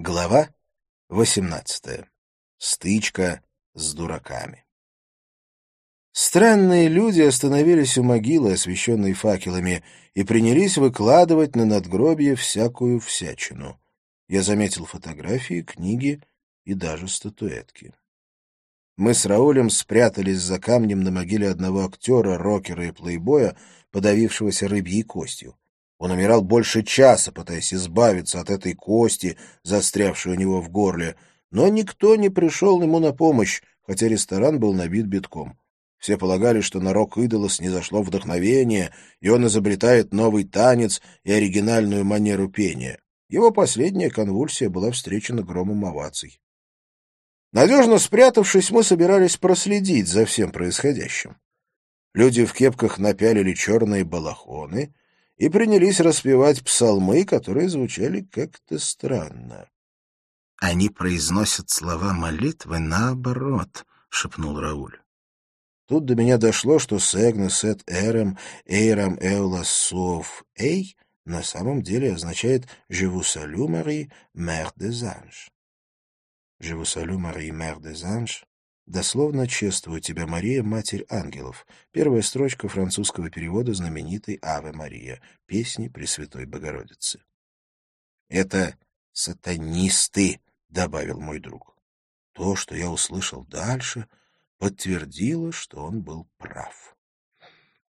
Глава 18. Стычка с дураками. Странные люди остановились у могилы, освещенной факелами, и принялись выкладывать на надгробье всякую всячину. Я заметил фотографии, книги и даже статуэтки. Мы с Раулем спрятались за камнем на могиле одного актера, рокера и плейбоя, подавившегося рыбьей костью. Он умирал больше часа, пытаясь избавиться от этой кости, застрявшей у него в горле, но никто не пришел ему на помощь, хотя ресторан был набит битком. Все полагали, что на рок идола снизошло вдохновение, и он изобретает новый танец и оригинальную манеру пения. Его последняя конвульсия была встречена громом оваций. Надежно спрятавшись, мы собирались проследить за всем происходящим. Люди в кепках напялили черные балахоны — и принялись распевать псалмы, которые звучали как-то странно. — Они произносят слова молитвы наоборот, — шепнул Рауль. Тут до меня дошло, что «сегна сет эрем эйрам эула сов эй» на самом деле означает «живу салю Мари, мэр де занж». «Живу салю Мари, мэр де занж» Дословно «Чествую тебя, Мария, Матерь ангелов». Первая строчка французского перевода знаменитой «Аве Мария» песни Пресвятой Богородицы. «Это сатанисты», — добавил мой друг. То, что я услышал дальше, подтвердило, что он был прав.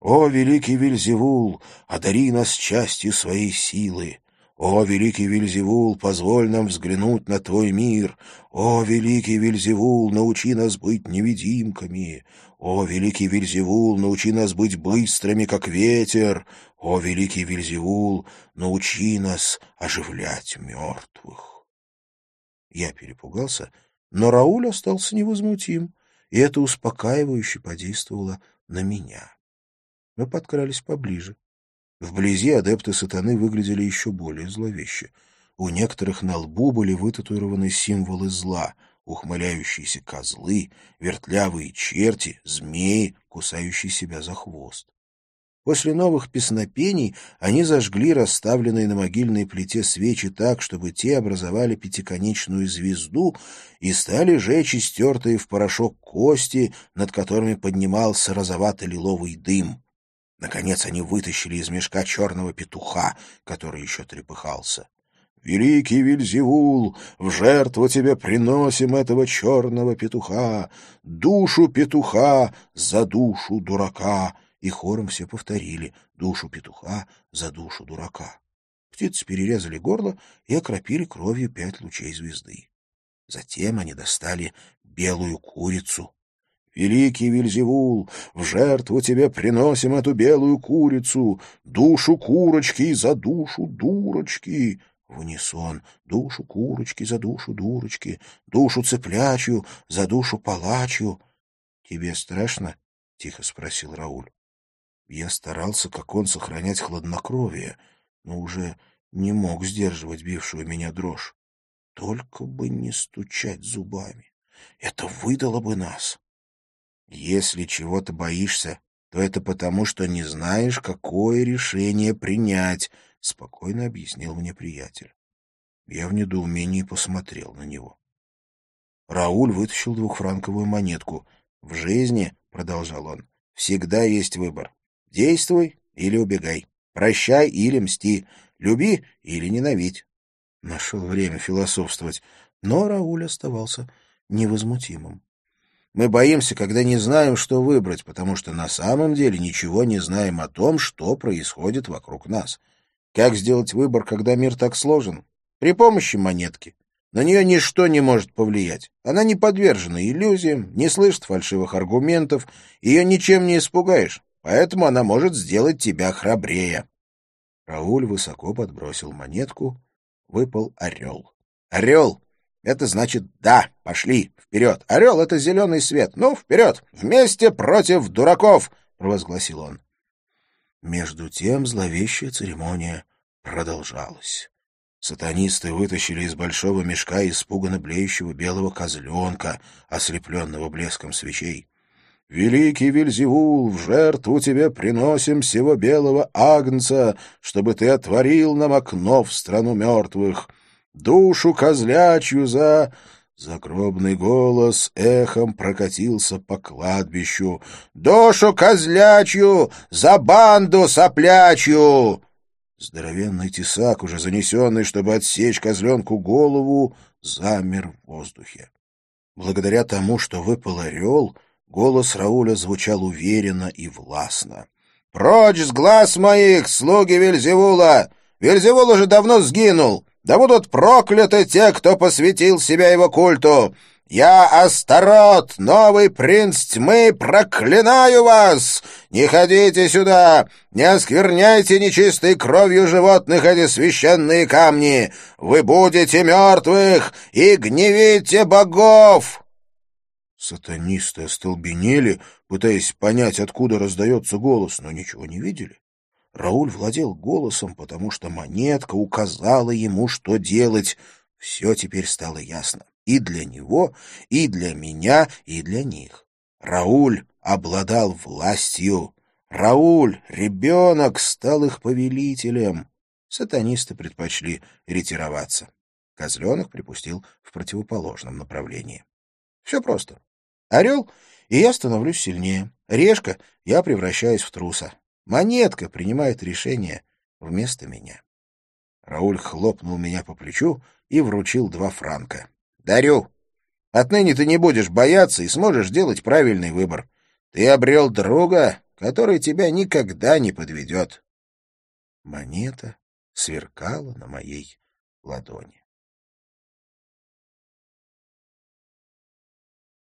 «О, великий Вильзевул, одари нас частью своей силы! «О, великий Вильзевул, позволь нам взглянуть на твой мир! О, великий Вильзевул, научи нас быть невидимками! О, великий Вильзевул, научи нас быть быстрыми, как ветер! О, великий Вильзевул, научи нас оживлять мертвых!» Я перепугался, но Рауль остался невозмутим, и это успокаивающе подействовало на меня. Мы подкрались поближе. Вблизи адепты сатаны выглядели еще более зловеще. У некоторых на лбу были вытатуированы символы зла, ухмыляющиеся козлы, вертлявые черти, змеи, кусающие себя за хвост. После новых песнопений они зажгли расставленные на могильной плите свечи так, чтобы те образовали пятиконечную звезду и стали жечь истертые в порошок кости, над которыми поднимался розовато-лиловый дым. Наконец они вытащили из мешка черного петуха, который еще трепыхался. «Великий Вильзевул, в жертву тебе приносим этого черного петуха, душу петуха за душу дурака!» И хором все повторили «душу петуха за душу дурака». Птицы перерезали горло и окропили кровью пять лучей звезды. Затем они достали белую курицу, Великий Вильзевул, в жертву тебе приносим эту белую курицу, душу курочки за душу дурочки. В унисон душу курочки за душу дурочки, душу цыплячью за душу палачью. — Тебе страшно? — тихо спросил Рауль. Я старался, как он, сохранять хладнокровие, но уже не мог сдерживать бившую меня дрожь. Только бы не стучать зубами. Это выдало бы нас. Если чего-то боишься, то это потому, что не знаешь, какое решение принять, — спокойно объяснил мне приятель. Я в недоумении посмотрел на него. Рауль вытащил двухфранковую монетку. «В жизни, — продолжал он, — всегда есть выбор. Действуй или убегай. Прощай или мсти. Люби или ненавидь». Нашел время философствовать, но Рауль оставался невозмутимым. Мы боимся, когда не знаем, что выбрать, потому что на самом деле ничего не знаем о том, что происходит вокруг нас. Как сделать выбор, когда мир так сложен? При помощи монетки. На нее ничто не может повлиять. Она не подвержена иллюзиям, не слышит фальшивых аргументов, ее ничем не испугаешь, поэтому она может сделать тебя храбрее. Рауль высоко подбросил монетку, выпал орел. «Орел! Это значит «да», пошли, вперед. Орел — это зеленый свет. Ну, вперед, вместе против дураков, — провозгласил он. Между тем зловещая церемония продолжалась. Сатанисты вытащили из большого мешка испуганно блеющего белого козленка, ослепленного блеском свечей. «Великий Вильзевул, в жертву тебе приносим всего белого агнца, чтобы ты отворил нам окно в страну мертвых. Душу козлячью за...» Загробный голос эхом прокатился по кладбищу. «Душу козлячью! За банду соплячью!» Здоровенный тесак, уже занесенный, чтобы отсечь козленку голову, замер в воздухе. Благодаря тому, что выпал орел, голос Рауля звучал уверенно и властно. «Прочь с глаз моих, слуги Вельзевула! Вельзевул уже давно сгинул! Да будут прокляты те, кто посвятил себя его культу! «Я Астарот, новый принц тьмы, проклинаю вас! Не ходите сюда! Не оскверняйте нечистой кровью животных эти священные камни! Вы будете мертвых и гневите богов!» Сатанисты остолбенели, пытаясь понять, откуда раздается голос, но ничего не видели. Рауль владел голосом, потому что монетка указала ему, что делать. Все теперь стало ясно и для него, и для меня, и для них. Рауль обладал властью. Рауль, ребенок, стал их повелителем. Сатанисты предпочли ретироваться. Козленок припустил в противоположном направлении. Все просто. Орел, и я становлюсь сильнее. Решка, я превращаюсь в труса. Монетка принимает решение вместо меня. Рауль хлопнул меня по плечу и вручил два франка. Дарю. Отныне ты не будешь бояться и сможешь делать правильный выбор. Ты обрел друга, который тебя никогда не подведет. Монета сверкала на моей ладони.